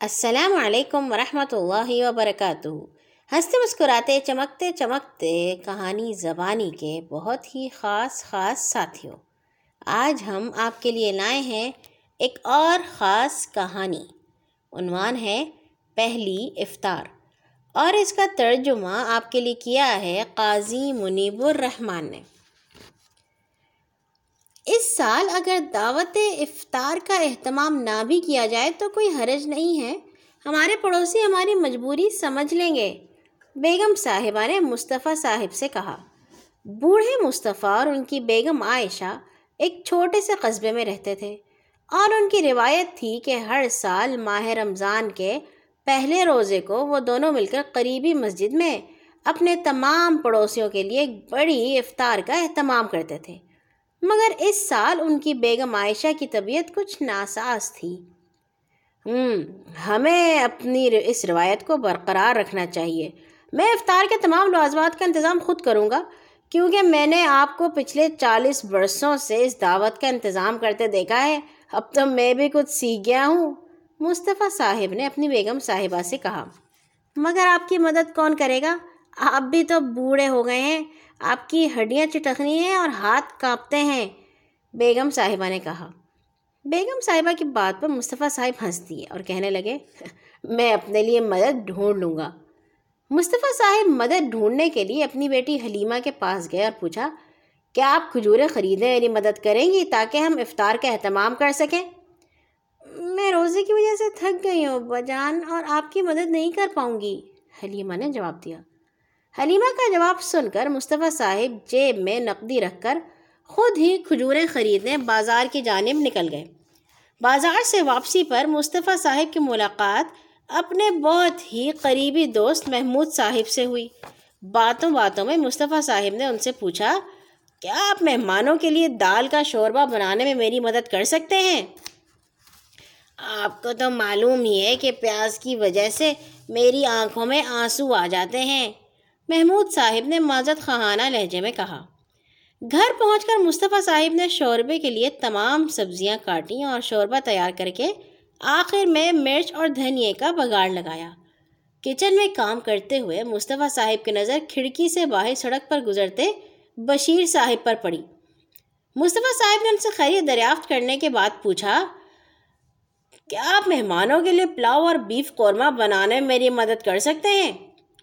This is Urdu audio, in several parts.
السلام علیکم ورحمۃ اللہ وبرکاتہ۔ ہنستے مسکراتے، چمکتے چمکتے کہانی زبانی کے بہت ہی خاص خاص ساتھیوں۔ آج ہم آپ کے لیے لائے ہیں ایک اور خاص کہانی۔ عنوان ہے پہلی افطار۔ اور اس کا ترجمہ آپ کے لیے کیا ہے، قاضی منیب الرحمن نے۔ اس سال اگر دعوت افطار کا اہتمام نہ بھی کیا جائے تو کوئی حرج نہیں ہے۔ ہمارے پڑوسی ہماری مجبوری سمجھ لیں گے۔ بیگم صاحبہ نے مصطفیٰ صاحب سے کہا۔ بوڑھے مصطفیٰ اور ان کی بیگم عائشہ ایک چھوٹے سے قصبے میں رہتے تھے۔ اور ان کی روایت تھی کہ ہر سال ماہ رمضان کے پہلے روزے کو وہ دونوں مل کر قریبی مسجد میں اپنے تمام پڑوسیوں کے لیے ایک بڑی افطار کا اہتمام کرتے تھے۔ مگر اس سال ان کی بیگم عائشہ کی طبیعت کچھ ناساز تھی۔ ہم، ہمیں اپنی اس روایت کو برقرار رکھنا چاہیے۔ میں افطار کے تمام لازمات کا انتظام خود کروں گا، کیونکہ میں نے آپ کو پچھلے چالیس برسوں سے اس دعوت کا انتظام کرتے دیکھا ہے۔ اب تو میں بھی کچھ سیکھ گیا ہوں۔ مصطفیٰ صاحب نے اپنی بیگم صاحبہ سے کہا۔ مگر آپ کی مدد کون کرے گا؟ آپ بھی تو بوڑھے ہو گئے ہیں۔ آپ کی ہڈیاں چٹکنی ہیں اور ہاتھ کانپتے ہیں، بیگم صاحبہ نے کہا۔ بیگم صاحبہ کی بات پر مصطفیٰ صاحب ہنس دیے اور کہنے لگے، میں اپنے لیے مدد ڈھونڈ لوں گا۔ مصطفیٰ صاحب مدد ڈھونڈنے کے لیے اپنی بیٹی حلیمہ کے پاس گئے اور پوچھا، کیا آپ کھجوریں خریدیں میری یعنی مدد کریں گی تاکہ ہم افطار کا اہتمام کر سکیں؟ میں روزے کی وجہ سے تھک گئی ہوں، بجان، اور آپ کی مدد نہیں کر پاؤں گی، حلیمہ نے جواب دیا۔ حلیمہ کا جواب سن کر مصطفیٰ صاحب جیب میں نقدی رکھ کر خود ہی کھجوریں خریدنے بازار کی جانب نکل گئے۔ بازار سے واپسی پر مصطفیٰ صاحب کی ملاقات اپنے بہت ہی قریبی دوست محمود صاحب سے ہوئی۔ باتوں باتوں میں مصطفیٰ صاحب نے ان سے پوچھا، کیا آپ مہمانوں کے لیے دال کا شوربہ بنانے میں میری مدد کر سکتے ہیں؟ آپ کو تو معلوم ہی ہے کہ پیاز کی وجہ سے میری آنکھوں میں آنسو آ جاتے ہیں۔ محمود صاحب نے معذت خواہانہ لہجے میں کہا، گھر پہنچ کر مصطفیٰ صاحب نے شوربے کے لیے تمام سبزیاں کاٹیں اور شوربہ تیار کر کے آخر میں مرچ اور دھنیے کا بگاڑ لگایا۔ کچن میں کام کرتے ہوئے مصطفیٰ صاحب کی نظر کھڑکی سے باہر سڑک پر گزرتے بشیر صاحب پر پڑی۔ مصطفیٰ صاحب نے ان سے خیریت دریافت کرنے کے بعد پوچھا، کیا آپ مہمانوں کے لیے پلاؤ اور بیف قورمہ بنانے میں میری مدد کر سکتے ہیں؟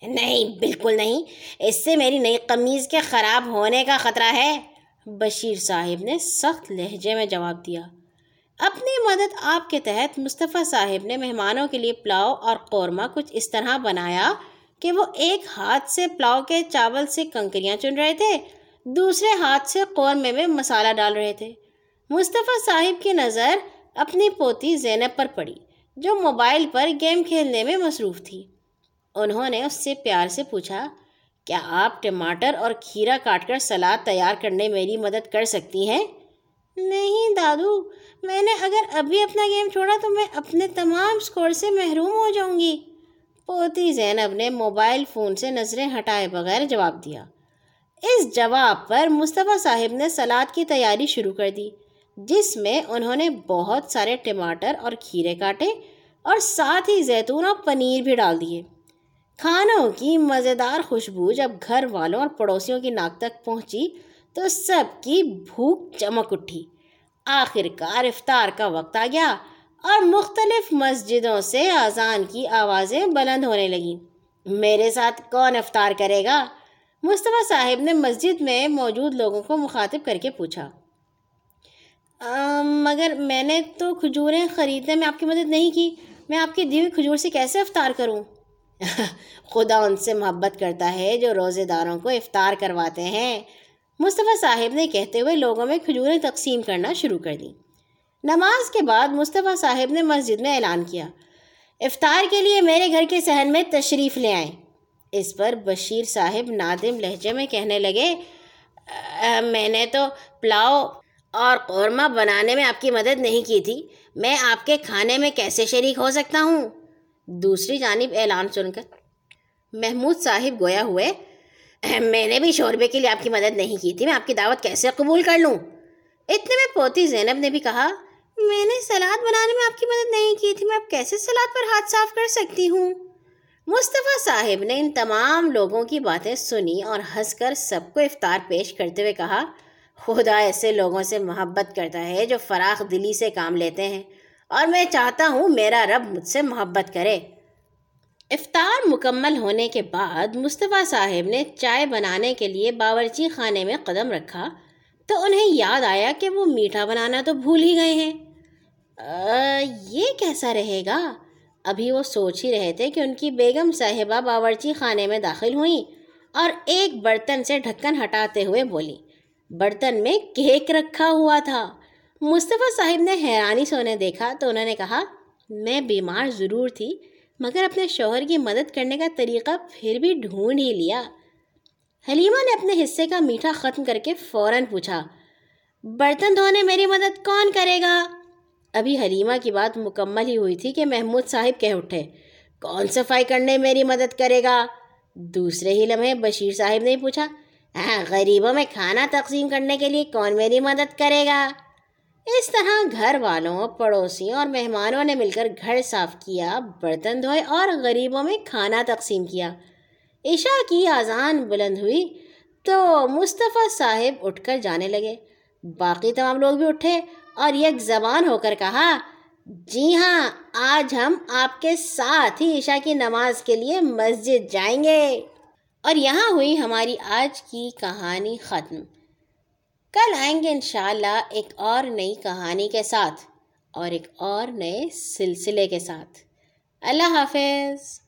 نہیں، بالکل نہیں۔ اس سے میری نئی قمیض کے خراب ہونے کا خطرہ ہے۔ بشیر صاحب نے سخت لہجے میں جواب دیا۔ اپنی مدد آپ کے تحت مصطفیٰ صاحب نے مہمانوں کے لیے پلاؤ اور قورمہ کچھ اس طرح بنایا کہ وہ ایک ہاتھ سے پلاؤ کے چاول سے کنکریاں چن رہے تھے، دوسرے ہاتھ سے قورمے میں مسالہ ڈال رہے تھے۔ مصطفیٰ صاحب کی نظر اپنی پوتی زینب پر پڑی، جو موبائل پر گیم کھیلنے میں مصروف تھی۔ انہوں نے اس سے پیار سے پوچھا، کیا آپ ٹماٹر اور کھیرا کاٹ کر سلاد تیار کرنے میری مدد کر سکتی ہیں؟ نہیں دادو، میں نے اگر ابھی اپنا گیم چھوڑا تو میں اپنے تمام اسکور سے محروم ہو جاؤں گی۔ پوتی زینب نے موبائل فون سے نظریں ہٹائے بغیر جواب دیا۔ اس جواب پر مصطفیٰ صاحب نے سلاد کی تیاری شروع کر دی، جس میں انہوں نے بہت سارے ٹماٹر اور کھیرے کاٹے اور ساتھ ہی زیتون اور پنیر بھی ڈال دیے۔ کھانوں کی مزیدار خوشبو جب گھر والوں اور پڑوسیوں کی ناک تک پہنچی تو سب کی بھوک چمک اٹھی۔ آخر کار افطار کا وقت آ گیا اور مختلف مسجدوں سے اذان کی آوازیں بلند ہونے لگیں۔ میرے ساتھ کون افطار کرے گا؟ مصطفیٰ صاحب نے مسجد میں موجود لوگوں کو مخاطب کر کے پوچھا۔ مگر میں نے تو کھجوریں خریدنے میں آپ کی مدد نہیں کی۔ میں آپ کی دی ہوئی کھجور سے کیسے افطار کروں؟ خدا ان سے محبت کرتا ہے جو روزے داروں کو افطار کرواتے ہیں۔ مصطفیٰ صاحب نے کہتے ہوئے لوگوں میں کھجوریں تقسیم کرنا شروع کر دی۔ نماز کے بعد مصطفیٰ صاحب نے مسجد میں اعلان کیا۔ افطار کے لیے میرے گھر کے صحن میں تشریف لے آئیں۔ اس پر بشیر صاحب نادم لہجے میں کہنے لگے میں نے تو پلاؤ اور قورمہ بنانے میں آپ کی مدد نہیں کی تھی۔ میں آپ کے کھانے میں کیسے شریک ہو سکتا ہوں؟ دوسری جانب اعلان سن کر محمود صاحب گویا ہوئے، میں نے بھی شوربے کے لیے آپ کی مدد نہیں کی تھی، میں آپ کی دعوت کیسے قبول کر لوں؟ اتنے میں پوتی زینب نے بھی کہا، میں نے سلاد بنانے میں آپ کی مدد نہیں کی تھی، میں اب کیسے سلاد پر ہاتھ صاف کر سکتی ہوں؟ مصطفیٰ صاحب نے ان تمام لوگوں کی باتیں سنی اور ہنس کر سب کو افطار پیش کرتے ہوئے کہا، خدا ایسے لوگوں سے محبت کرتا ہے جو فراخ دلی سے کام لیتے ہیں۔ اور میں چاہتا ہوں میرا رب مجھ سے محبت کرے۔ افطار مکمل ہونے کے بعد مصطفیٰ صاحب نے چائے بنانے کے لیے باورچی خانے میں قدم رکھا تو انہیں یاد آیا کہ وہ میٹھا بنانا تو بھول ہی گئے ہیں۔ یہ کیسا رہے گا؟ ابھی وہ سوچ ہی رہے تھے کہ ان کی بیگم صاحبہ باورچی خانے میں داخل ہوئیں اور ایک برتن سے ڈھکن ہٹاتے ہوئے بولی، برتن میں کیک رکھا ہوا تھا۔ مصطفیٰ صاحب نے حیرانی سے انہیں دیکھا تو انہوں نے کہا، میں بیمار ضرور تھی، مگر اپنے شوہر کی مدد کرنے کا طریقہ پھر بھی ڈھونڈ ہی لیا۔ حلیمہ نے اپنے حصے کا میٹھا ختم کر کے فوراً پوچھا، برتن دھونے میری مدد کون کرے گا؟ ابھی حلیمہ کی بات مکمل ہی ہوئی تھی کہ محمود صاحب کہہ اٹھے، کون صفائی کرنے میری مدد کرے گا؟ دوسرے ہی لمحے بشیر صاحب نے پوچھا ہاں غریبوں میں کھانا تقسیم کرنے کے لیے کون میری مدد کرے گا؟ اس طرح گھر والوں، پڑوسیوں اور مہمانوں نے مل کر گھر صاف کیا، برتن دھوئے اور غریبوں میں کھانا تقسیم کیا۔ عشاء کی آزان بلند ہوئی تو مصطفیٰ صاحب اٹھ کر جانے لگے۔ باقی تمام لوگ بھی اٹھے اور یک زبان ہو کر کہا جی ہاں آج ہم آپ کے ساتھ ہی عشاء کی نماز کے لیے مسجد جائیں گے۔ اور یہاں ہوئی ہماری آج کی کہانی ختم۔ کل آئیں گے انشاءاللہ ایک اور نئی کہانی کے ساتھ اور ایک اور نئے سلسلے کے ساتھ۔ اللہ حافظ۔